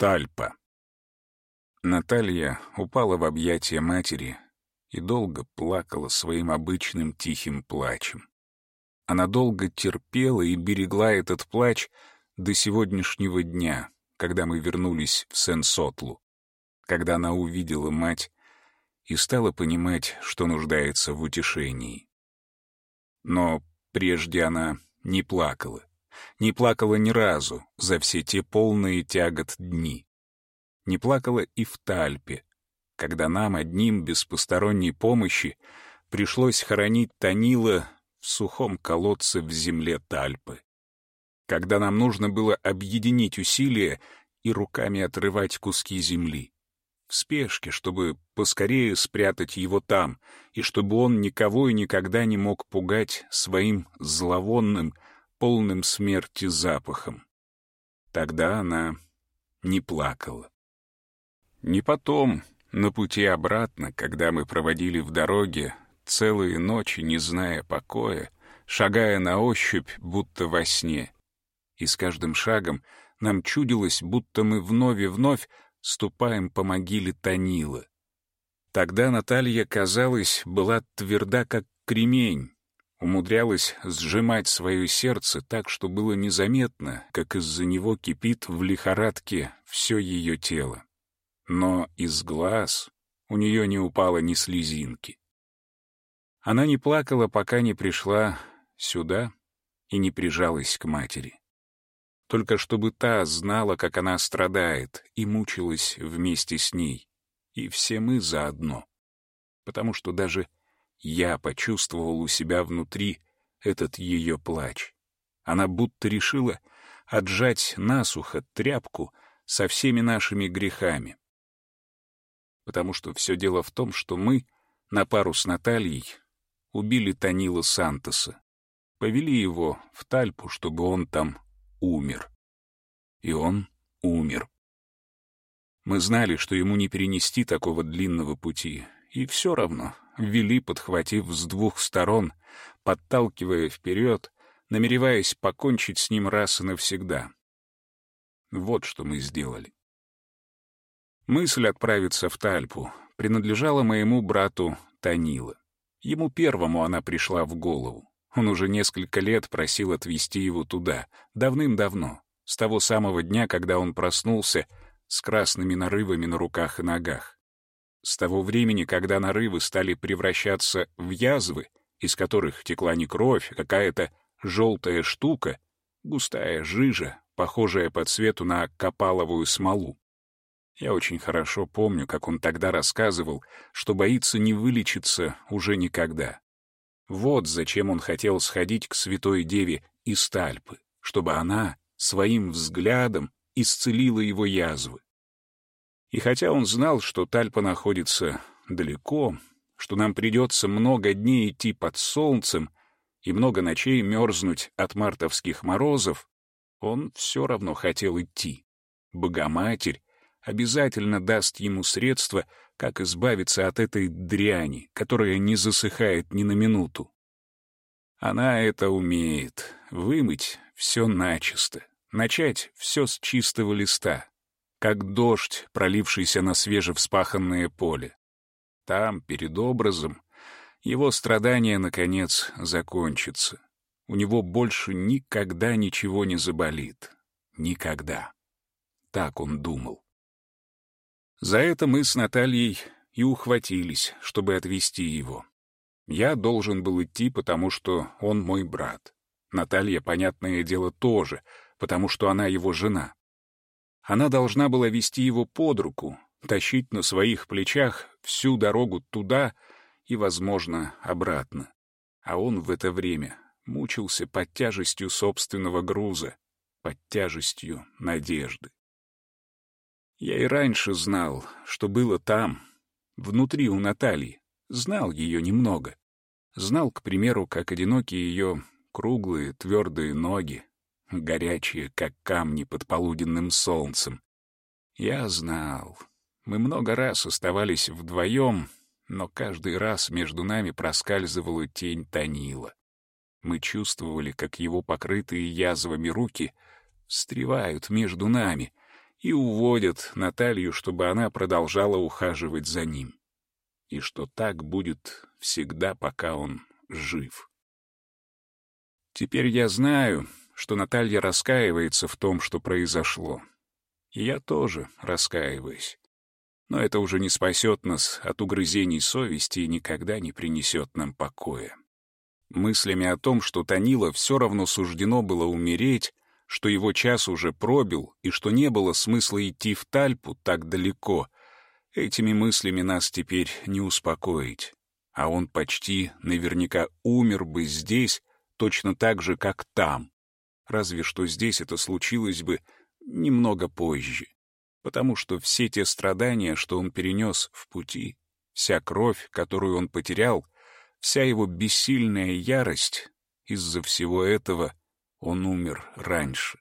Тальпа. Наталья упала в объятия матери и долго плакала своим обычным тихим плачем. Она долго терпела и берегла этот плач до сегодняшнего дня, когда мы вернулись в Сен-Сотлу, когда она увидела мать и стала понимать, что нуждается в утешении. Но прежде она не плакала не плакала ни разу за все те полные тягот дни. Не плакала и в Тальпе, когда нам одним без посторонней помощи пришлось хоронить Танила в сухом колодце в земле Тальпы. Когда нам нужно было объединить усилия и руками отрывать куски земли. В спешке, чтобы поскорее спрятать его там, и чтобы он никого и никогда не мог пугать своим зловонным, полным смерти запахом. Тогда она не плакала. Не потом, на пути обратно, когда мы проводили в дороге целые ночи, не зная покоя, шагая на ощупь, будто во сне. И с каждым шагом нам чудилось, будто мы вновь и вновь ступаем по могиле Танила. Тогда Наталья, казалось, была тверда, как кремень, умудрялась сжимать свое сердце так, что было незаметно, как из-за него кипит в лихорадке все ее тело. Но из глаз у нее не упало ни слезинки. Она не плакала, пока не пришла сюда и не прижалась к матери. Только чтобы та знала, как она страдает, и мучилась вместе с ней. И все мы заодно. Потому что даже я почувствовал у себя внутри этот ее плач. Она будто решила отжать насухо тряпку со всеми нашими грехами. Потому что все дело в том, что мы, на пару с Натальей, убили Танила Сантоса, повели его в Тальпу, чтобы он там умер. И он умер. Мы знали, что ему не перенести такого длинного пути, и все равно вели, подхватив с двух сторон, подталкивая вперед, намереваясь покончить с ним раз и навсегда. Вот что мы сделали. Мысль отправиться в Тальпу принадлежала моему брату Танила. Ему первому она пришла в голову. Он уже несколько лет просил отвезти его туда, давным-давно, с того самого дня, когда он проснулся с красными нарывами на руках и ногах. С того времени, когда нарывы стали превращаться в язвы, из которых текла не кровь, а какая-то желтая штука, густая жижа, похожая по цвету на копаловую смолу. Я очень хорошо помню, как он тогда рассказывал, что боится не вылечиться уже никогда. Вот зачем он хотел сходить к святой деве из Тальпы, чтобы она своим взглядом исцелила его язвы. И хотя он знал, что Тальпа находится далеко, что нам придется много дней идти под солнцем и много ночей мерзнуть от мартовских морозов, он все равно хотел идти. Богоматерь обязательно даст ему средства, как избавиться от этой дряни, которая не засыхает ни на минуту. Она это умеет — вымыть все начисто, начать все с чистого листа, как дождь, пролившийся на свежевспаханное поле. Там, перед образом, его страдания, наконец, закончатся. У него больше никогда ничего не заболит. Никогда. Так он думал. За это мы с Натальей и ухватились, чтобы отвезти его. Я должен был идти, потому что он мой брат. Наталья, понятное дело, тоже, потому что она его жена. Она должна была вести его под руку, тащить на своих плечах всю дорогу туда и, возможно, обратно. А он в это время мучился под тяжестью собственного груза, под тяжестью надежды. Я и раньше знал, что было там, внутри у Натальи, знал ее немного. Знал, к примеру, как одиноки ее круглые твердые ноги, горячие, как камни под полуденным солнцем. Я знал. Мы много раз оставались вдвоем, но каждый раз между нами проскальзывала тень Танила. Мы чувствовали, как его покрытые язвами руки встревают между нами, и уводят Наталью, чтобы она продолжала ухаживать за ним. И что так будет всегда, пока он жив. Теперь я знаю, что Наталья раскаивается в том, что произошло. И я тоже раскаиваюсь. Но это уже не спасет нас от угрызений совести и никогда не принесет нам покоя. Мыслями о том, что Танила все равно суждено было умереть, что его час уже пробил и что не было смысла идти в Тальпу так далеко, этими мыслями нас теперь не успокоить. А он почти наверняка умер бы здесь, точно так же, как там. Разве что здесь это случилось бы немного позже, потому что все те страдания, что он перенес в пути, вся кровь, которую он потерял, вся его бессильная ярость, из-за всего этого он умер раньше.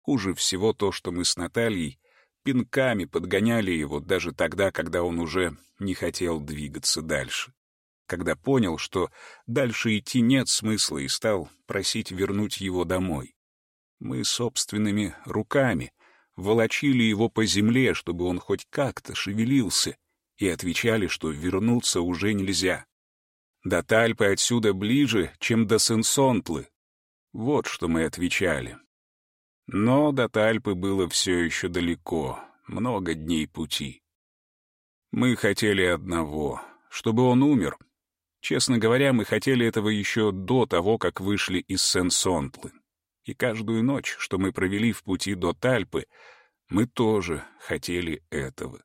Хуже всего то, что мы с Натальей пинками подгоняли его даже тогда, когда он уже не хотел двигаться дальше. Когда понял, что дальше идти нет смысла, и стал просить вернуть его домой. Мы собственными руками волочили его по земле, чтобы он хоть как-то шевелился, и отвечали, что вернуться уже нельзя. До Тальпы отсюда ближе, чем до Сенсонтлы, вот что мы отвечали. Но до Тальпы было все еще далеко, много дней пути. Мы хотели одного, чтобы он умер. Честно говоря, мы хотели этого еще до того, как вышли из Сен-Сонтлы. И каждую ночь, что мы провели в пути до Тальпы, мы тоже хотели этого.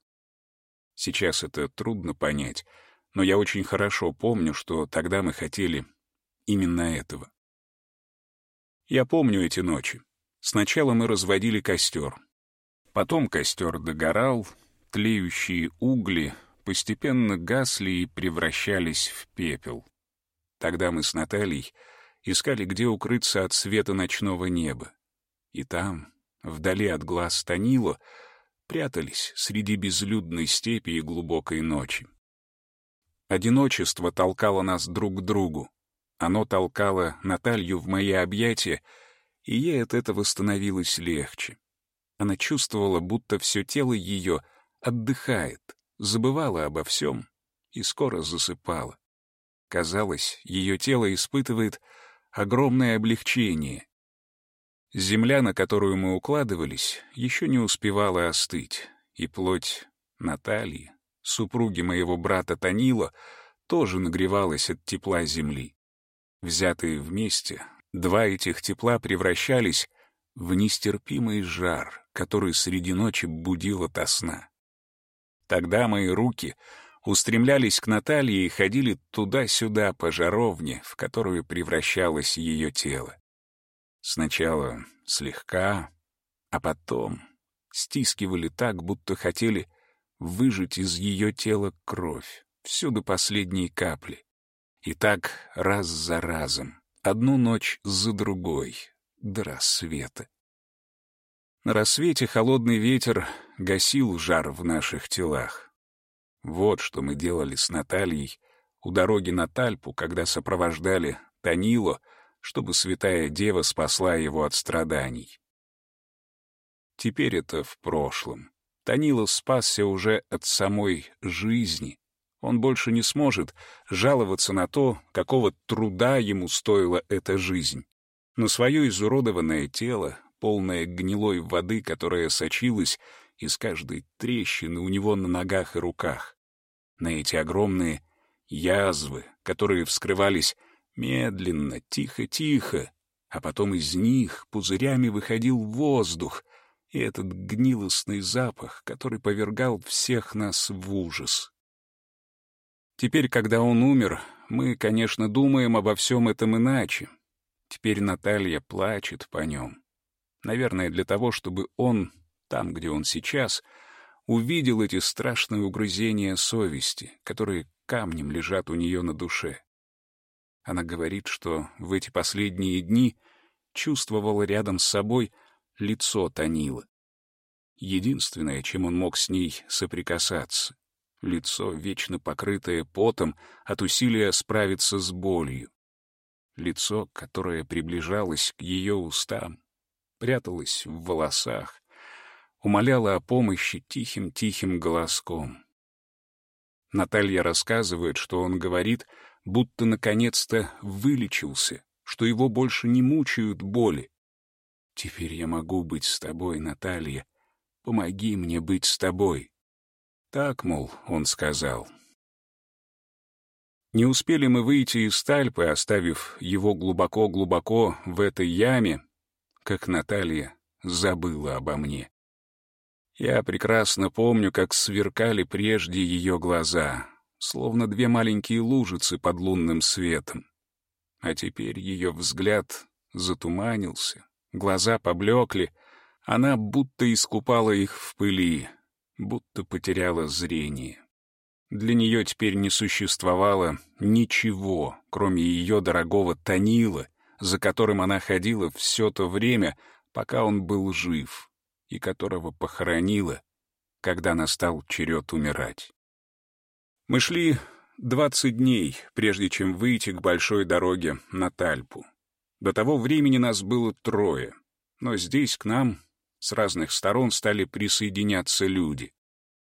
Сейчас это трудно понять, но я очень хорошо помню, что тогда мы хотели именно этого. Я помню эти ночи. Сначала мы разводили костер. Потом костер догорал, тлеющие угли постепенно гасли и превращались в пепел. Тогда мы с Натальей искали, где укрыться от света ночного неба. И там, вдали от глаз Танила, прятались среди безлюдной степи и глубокой ночи. Одиночество толкало нас друг к другу. Оно толкало Наталью в мои объятия, и ей от этого становилось легче. Она чувствовала, будто все тело ее отдыхает, забывала обо всем и скоро засыпала. Казалось, ее тело испытывает огромное облегчение. Земля, на которую мы укладывались, еще не успевала остыть, и плоть Натальи, супруги моего брата Танила, тоже нагревалась от тепла земли. Взятые вместе, два этих тепла превращались в нестерпимый жар, который среди ночи будил ото сна. Тогда мои руки устремлялись к Наталье и ходили туда-сюда по жаровне, в которую превращалось ее тело. Сначала слегка, а потом стискивали так, будто хотели выжать из ее тела кровь, всю до последней капли. И так раз за разом, одну ночь за другой, до рассвета. На рассвете холодный ветер гасил жар в наших телах. Вот что мы делали с Натальей у дороги на Тальпу, когда сопровождали Танило, чтобы святая дева спасла его от страданий. Теперь это в прошлом. Танило спасся уже от самой жизни, он больше не сможет жаловаться на то, какого труда ему стоила эта жизнь. На свое изуродованное тело, полное гнилой воды, которая сочилась из каждой трещины у него на ногах и руках. На эти огромные язвы, которые вскрывались медленно, тихо-тихо, а потом из них пузырями выходил воздух, и этот гнилостный запах, который повергал всех нас в ужас. Теперь, когда он умер, мы, конечно, думаем обо всем этом иначе. Теперь Наталья плачет по нем. Наверное, для того, чтобы он, там, где он сейчас, увидел эти страшные угрызения совести, которые камнем лежат у нее на душе. Она говорит, что в эти последние дни чувствовала рядом с собой лицо Танила. Единственное, чем он мог с ней соприкасаться лицо, вечно покрытое потом от усилия справиться с болью. Лицо, которое приближалось к ее устам, пряталось в волосах. умоляла о помощи тихим-тихим голоском. Наталья рассказывает, что он говорит, будто наконец-то вылечился, что его больше не мучают боли. «Теперь я могу быть с тобой, Наталья. Помоги мне быть с тобой». Так, мол, он сказал. Не успели мы выйти из Тальпы, оставив его глубоко-глубоко в этой яме, как Наталья забыла обо мне. Я прекрасно помню, как сверкали прежде ее глаза, словно две маленькие лужицы под лунным светом. А теперь ее взгляд затуманился, глаза поблекли, она будто искупала их в пыли, будто потеряла зрение. Для нее теперь не существовало ничего, кроме ее дорогого Танила, за которым она ходила все то время, пока он был жив и которого похоронила, когда настал черед умирать. Мы шли двадцать дней, прежде чем выйти к большой дороге на Тальпу. До того времени нас было трое, но здесь к нам с разных сторон стали присоединяться люди.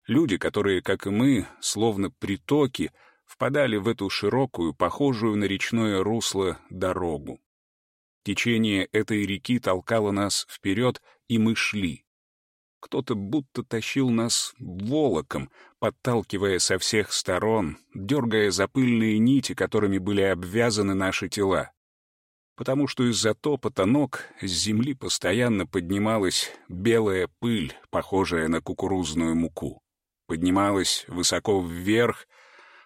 Люди, которые, как и мы, словно притоки, впадали в эту широкую, похожую на речное русло, дорогу. Течение этой реки толкало нас вперед, и мы шли. Кто-то будто тащил нас волоком, подталкивая со всех сторон, дергая за пыльные нити, которыми были обвязаны наши тела. Потому что из-за топота ног с земли постоянно поднималась белая пыль, похожая на кукурузную муку. Поднималась высоко вверх,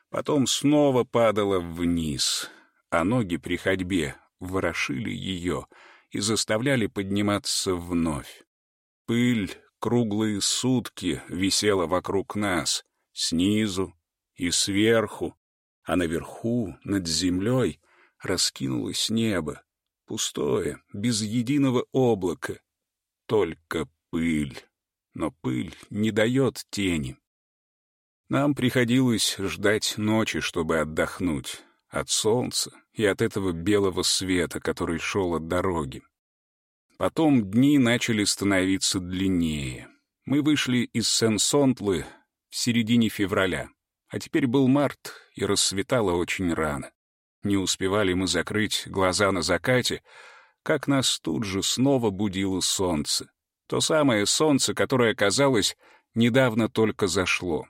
потом снова падала вниз, а ноги при ходьбе ворошили ее и заставляли подниматься вновь. Пыль круглые сутки висела вокруг нас, снизу и сверху, а наверху, над землей, раскинулось небо, пустое, без единого облака. Только пыль. Но пыль не дает тени. Нам приходилось ждать ночи, чтобы отдохнуть от солнца и от этого белого света, который шел от дороги. Потом дни начали становиться длиннее. Мы вышли из Сен-Сонтлы в середине февраля, а теперь был март, и рассветало очень рано. Не успевали мы закрыть глаза на закате, как нас тут же снова будило солнце. То самое солнце, которое, казалось, недавно только зашло.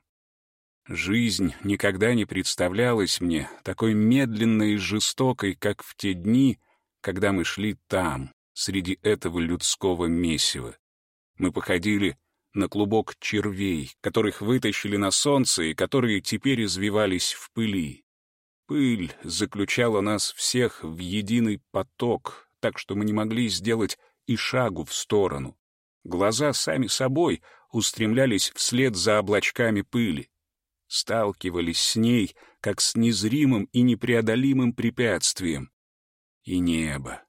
Жизнь никогда не представлялась мне такой медленной и жестокой, как в те дни, когда мы шли там, среди этого людского месива. Мы походили на клубок червей, которых вытащили на солнце и которые теперь извивались в пыли. Пыль заключала нас всех в единый поток, так что мы не могли сделать и шагу в сторону. Глаза сами собой устремлялись вслед за облачками пыли. Сталкивались с ней, как с незримым и непреодолимым препятствием. И небо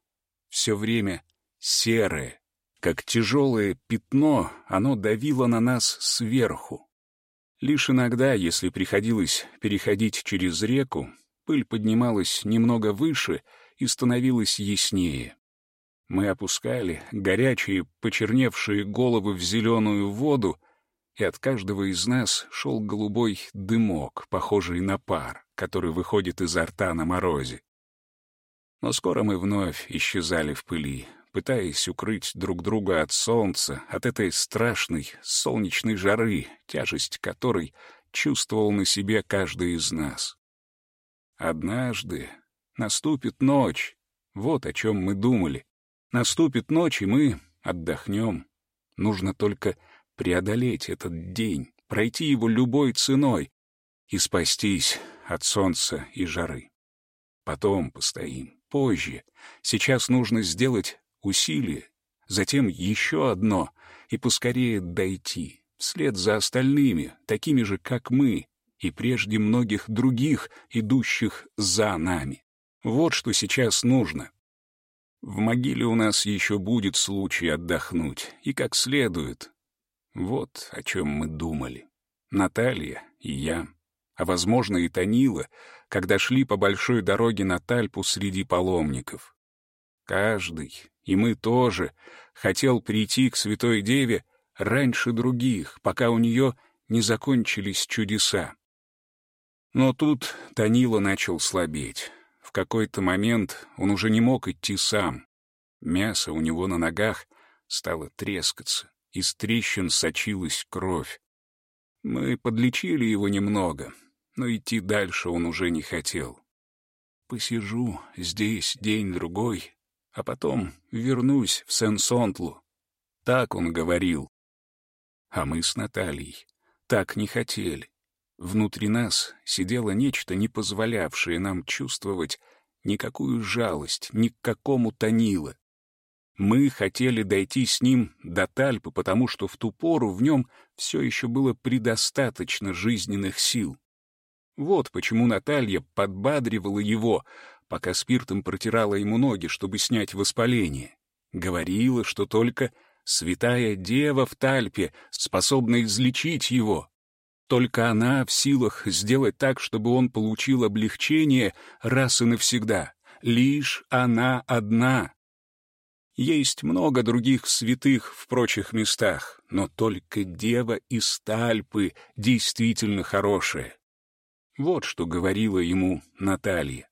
все время серое. Как тяжелое пятно, оно давило на нас сверху. Лишь иногда, если приходилось переходить через реку, пыль поднималась немного выше и становилась яснее. Мы опускали горячие, почерневшие головы в зеленую воду, и от каждого из нас шел голубой дымок, похожий на пар, который выходит изо рта на морозе. Но скоро мы вновь исчезали в пыли, пытаясь укрыть друг друга от солнца, от этой страшной солнечной жары, тяжесть которой чувствовал на себе каждый из нас. Однажды наступит ночь, вот о чем мы думали. Наступит ночь, и мы отдохнем. Нужно только преодолеть этот день, пройти его любой ценой и спастись от солнца и жары. Потом постоим позже. Сейчас нужно сделать усилие, затем еще одно, и поскорее дойти, вслед за остальными, такими же, как мы, и прежде многих других, идущих за нами. Вот что сейчас нужно. В могиле у нас еще будет случай отдохнуть, и как следует. Вот о чем мы думали. Наталья и я а, возможно, и Танила, когда шли по большой дороге на Тальпу среди паломников. Каждый, и мы тоже, хотел прийти к Святой Деве, раньше других, пока у нее не закончились чудеса. Но тут Танила начал слабеть. В какой-то момент он уже не мог идти сам. Мясо у него на ногах стало трескаться, из трещин сочилась кровь. Мы подлечили его немного, но идти дальше он уже не хотел. Посижу здесь день-другой, а потом вернусь в Сен-Сонтлу. Так он говорил. А мы с Натальей так не хотели. Внутри нас сидело нечто, не позволявшее нам чувствовать никакую жалость, ни к какому Танила. Мы хотели дойти с ним до Тальпы, потому что в ту пору в нем все еще было предостаточно жизненных сил. Вот почему Наталья подбадривала его, пока спиртом протирала ему ноги, чтобы снять воспаление. Говорила, что только святая дева в Тальпе способна излечить его. Только она в силах сделать так, чтобы он получил облегчение раз и навсегда. Лишь она одна. Есть много других святых в прочих местах, но только дева из Тальпы действительно хорошая. Вот что говорила ему Наталья.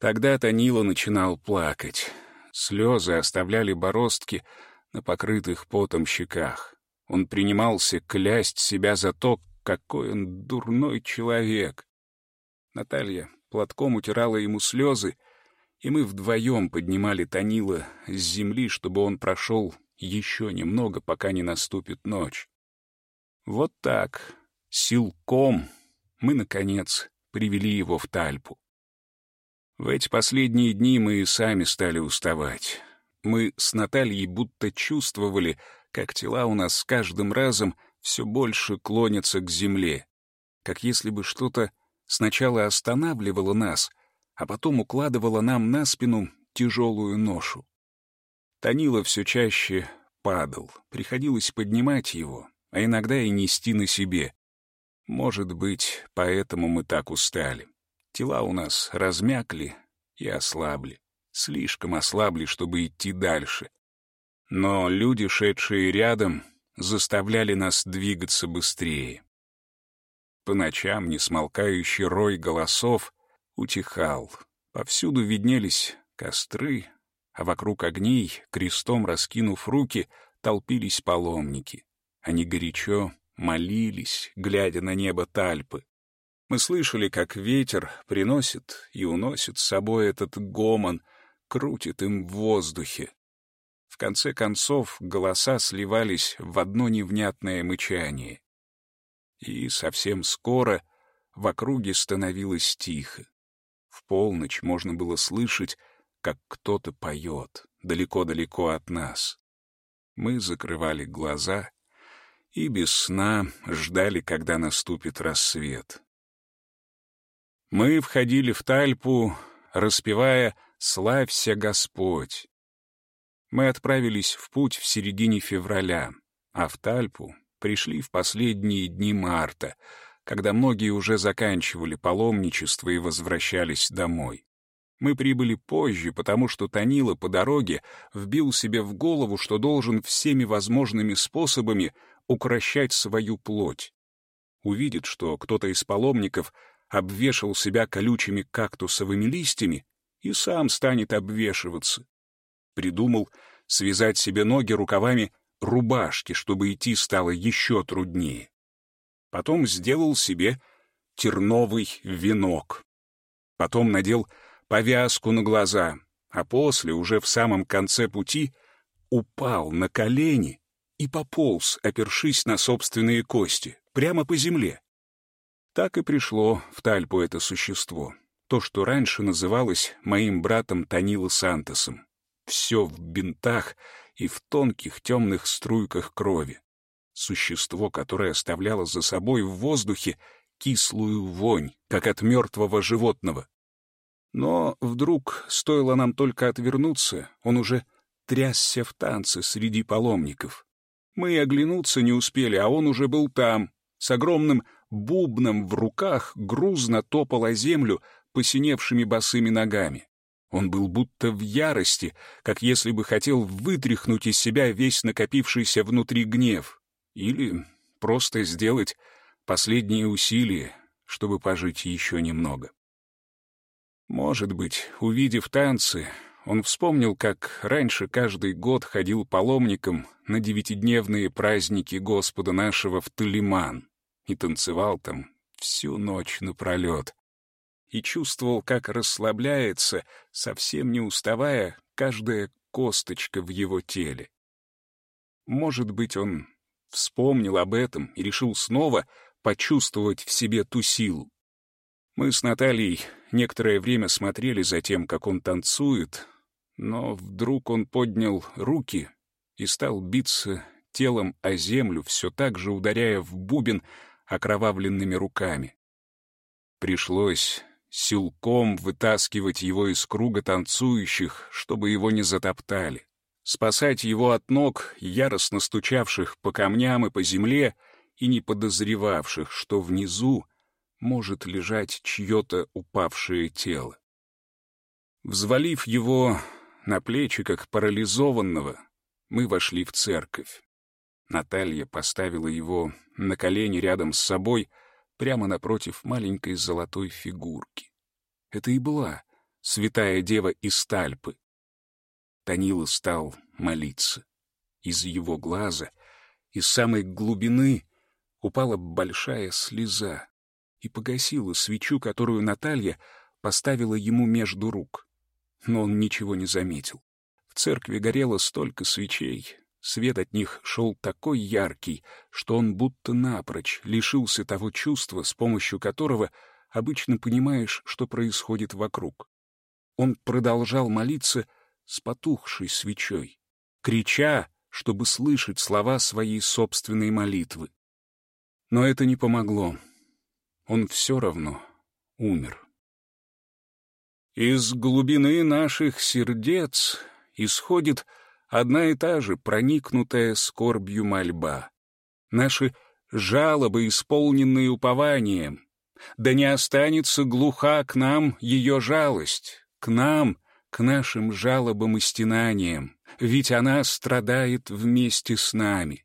Тогда Танила начинал плакать. Слезы оставляли бороздки на покрытых потом щеках. Он принимался клясть себя за то, какой он дурной человек. Наталья платком утирала ему слезы, и мы вдвоем поднимали Танила с земли, чтобы он прошел еще немного, пока не наступит ночь. Вот так, силком, мы, наконец, привели его в Тальпу. В эти последние дни мы и сами стали уставать. Мы с Натальей будто чувствовали, как тела у нас с каждым разом все больше клонятся к земле, как если бы что-то сначала останавливало нас, а потом укладывало нам на спину тяжелую ношу. Танила все чаще падал, приходилось поднимать его, а иногда и нести на себе. Может быть, поэтому мы так устали. Тела у нас размякли и ослабли, слишком ослабли, чтобы идти дальше. Но люди, шедшие рядом, заставляли нас двигаться быстрее. По ночам несмолкающий рой голосов утихал. Повсюду виднелись костры, а вокруг огней, крестом раскинув руки, толпились паломники. Они горячо молились, глядя на небо Тальпы. Мы слышали, как ветер приносит и уносит с собой этот гомон, крутит им в воздухе. В конце концов, голоса сливались в одно невнятное мычание. И совсем скоро в округе становилось тихо. Полночь можно было слышать, как кто-то поет далеко-далеко от нас. Мы закрывали глаза и без сна ждали, когда наступит рассвет. Мы входили в Тальпу, распевая «Славься, Господь!» Мы отправились в путь в середине февраля, а в Тальпу пришли в последние дни марта, когда многие уже заканчивали паломничество и возвращались домой. Мы прибыли позже, потому что Танила по дороге вбил себе в голову, что должен всеми возможными способами укращать свою плоть. Увидит, что кто-то из паломников обвешал себя колючими кактусовыми листьями, и сам станет обвешиваться. Придумал связать себе ноги рукавами рубашки, чтобы идти стало еще труднее. Потом сделал себе терновый венок. Потом надел повязку на глаза, а после, уже в самом конце пути, упал на колени и пополз, опершись на собственные кости, прямо по земле. Так и пришло в Тальпу это существо, то, что раньше называлось моим братом Танила Сантосом все в бинтах и в тонких темных струйках крови. Существо, которое оставляло за собой в воздухе кислую вонь, как от мертвого животного. Но вдруг, стоило нам только отвернуться, он уже трясся в танце среди паломников. Мы оглянуться не успели, а он уже был там, с огромным бубном в руках, грузно топал о землю посиневшими босыми ногами. Он был будто в ярости, как если бы хотел вытряхнуть из себя весь накопившийся внутри гнев. Или просто сделать последние усилия, чтобы пожить еще немного. Может быть, увидев танцы, он вспомнил, как раньше каждый год ходил паломником на девятидневные праздники Господа нашего в Талиман и танцевал там всю ночь напролет и чувствовал, как расслабляется, совсем не уставая, каждая косточка в его теле. Может быть, он вспомнил об этом и решил снова почувствовать в себе ту силу. Мы с Натальей некоторое время смотрели за тем, как он танцует, но вдруг он поднял руки и стал биться телом о землю, все так же ударяя в бубен окровавленными руками. Пришлось силком вытаскивать его из круга танцующих, чтобы его не затоптали, спасать его от ног, яростно стучавших по камням и по земле, и не подозревавших, что внизу может лежать чье-то упавшее тело. Взвалив его на плечи, как парализованного, мы вошли в церковь. Наталья поставила его на колени рядом с собой — прямо напротив маленькой золотой фигурки. Это и была святая дева из Тальпы. Танила стал молиться. Из его глаза, из самой глубины, упала большая слеза и погасила свечу, которую Наталья поставила ему между рук. Но он ничего не заметил. В церкви горело столько свечей, Свет от них шел такой яркий, что он будто напрочь лишился того чувства, с помощью которого обычно понимаешь, что происходит вокруг. Он продолжал молиться с потухшей свечой, крича, чтобы слышать слова своей собственной молитвы. Но это не помогло. Он все равно умер. Из глубины наших сердец исходит одна и та же проникнутая скорбью мольба. Наши жалобы, исполненные упованием. Да не останется глуха к нам ее жалость, к нам, к нашим жалобам и стенаниям, ведь она страдает вместе с нами.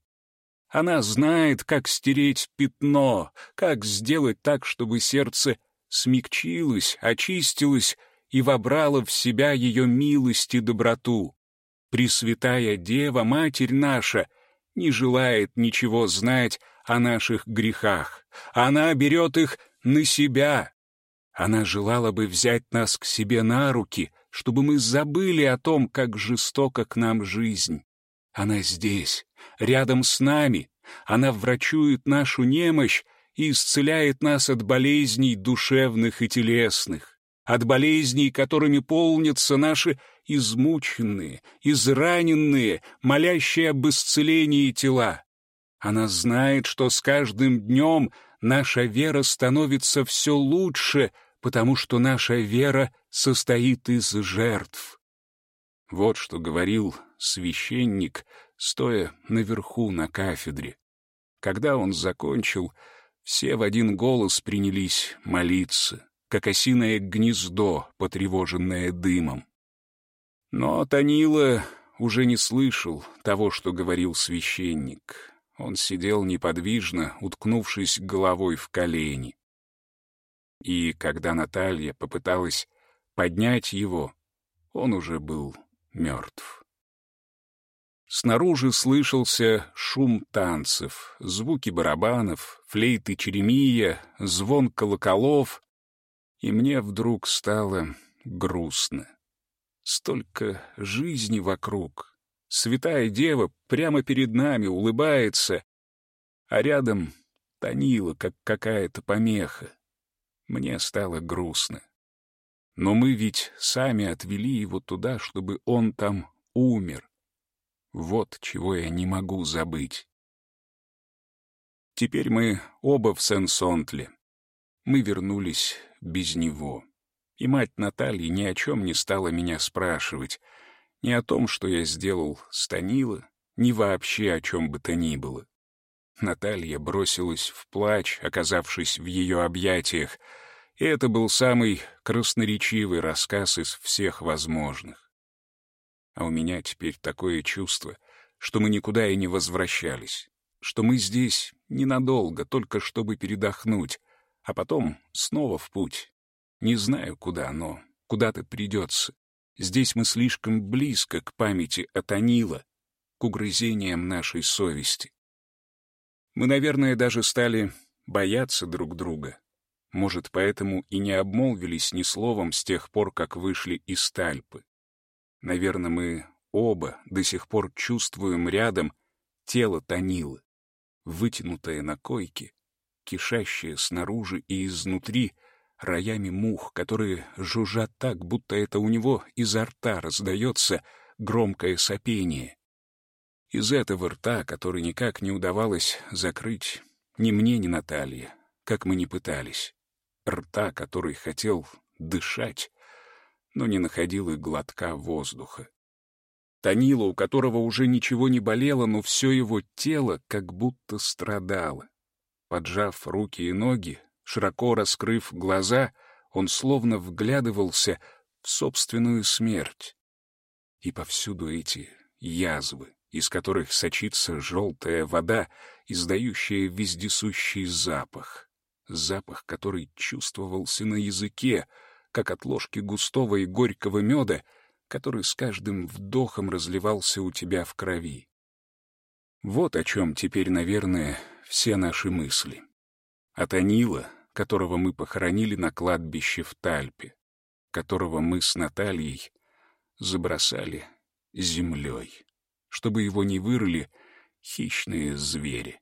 Она знает, как стереть пятно, как сделать так, чтобы сердце смягчилось, очистилось и вобрало в себя ее милость и доброту. Пресвятая Дева, Матерь наша, не желает ничего знать о наших грехах. Она берет их на себя. Она желала бы взять нас к себе на руки, чтобы мы забыли о том, как жестока к нам жизнь. Она здесь, рядом с нами. Она врачует нашу немощь и исцеляет нас от болезней душевных и телесных, от болезней, которыми полнятся наши измученные, израненные, молящие об исцелении тела. Она знает, что с каждым днем наша вера становится все лучше, потому что наша вера состоит из жертв. Вот что говорил священник, стоя наверху на кафедре. Когда он закончил, все в один голос принялись молиться, как осиное гнездо, потревоженное дымом. Но Танила уже не слышал того, что говорил священник. Он сидел неподвижно, уткнувшись головой в колени. И когда Наталья попыталась поднять его, он уже был мертв. Снаружи слышался шум танцев, звуки барабанов, флейты черемия, звон колоколов, и мне вдруг стало грустно. Столько жизни вокруг. Святая Дева прямо перед нами улыбается, а рядом тонила, как какая-то помеха. Мне стало грустно. Но мы ведь сами отвели его туда, чтобы он там умер. Вот чего я не могу забыть. Теперь мы оба в Сен-Сонтле. Мы вернулись без него и мать Натальи ни о чем не стала меня спрашивать, ни о том, что я сделал с Танила, ни вообще о чем бы то ни было. Наталья бросилась в плач, оказавшись в ее объятиях, И это был самый красноречивый рассказ из всех возможных. А у меня теперь такое чувство, что мы никуда и не возвращались, что мы здесь ненадолго, только чтобы передохнуть, а потом снова в путь. Не знаю, куда, но куда-то придется. Здесь мы слишком близко к памяти о Танила, к угрызениям нашей совести. Мы, наверное, даже стали бояться друг друга. Может, поэтому и не обмолвились ни словом с тех пор, как вышли из Тальпы. Наверное, мы оба до сих пор чувствуем рядом тело Танилы, вытянутое на койке, кишащее снаружи и изнутри роями мух, которые жужжат так, будто это у него изо рта раздается громкое сопение. Из этого рта, который никак не удавалось закрыть ни мне, ни Наталье, как мы ни пытались. Рта, который хотел дышать, но не находил и глотка воздуха. Танила, у которого уже ничего не болело, но все его тело как будто страдало. Поджав руки и ноги, широко раскрыв глаза, он словно вглядывался в собственную смерть. И повсюду эти язвы, из которых сочится желтая вода, издающая вездесущий запах. Запах, который чувствовался на языке, как от ложки густого и горького меда, который с каждым вдохом разливался у тебя в крови. Вот о чем теперь, наверное, все наши мысли. От Анила, которого мы похоронили на кладбище в Тальпе, которого мы с Натальей забросали землей чтобы его не вырыли хищные звери.